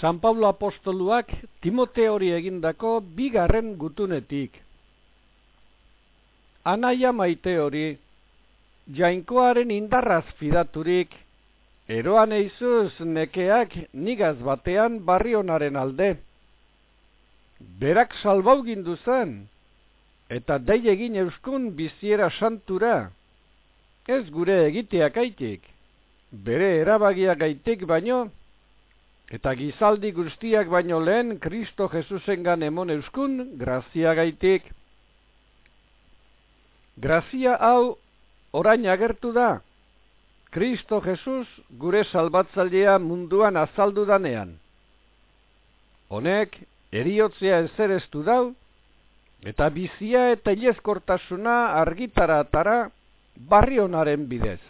San Pablo apostoluak Timoteori egindako bigarren gutunetik. Anaia maite hori, jainkoaren indarraz fidaturik, eroan eizuz nekeak nigaz batean barrionaren alde. Berak salbau gindu zen, eta dei egin euskun biziera santura, ez gure egiteak aitik, bere erabagia gaitik baino, eta gizaldi guztiak baino lehen Kristo Jesusengan emon euskun grazia gaitik. Grazia hau orain agertu da, Kristo Jesus gure salbatzailea munduan azaldu danean. Honek, eriotzea ezereztu dau, eta bizia eta ilezkortasuna argitara atara barrionaren bidez.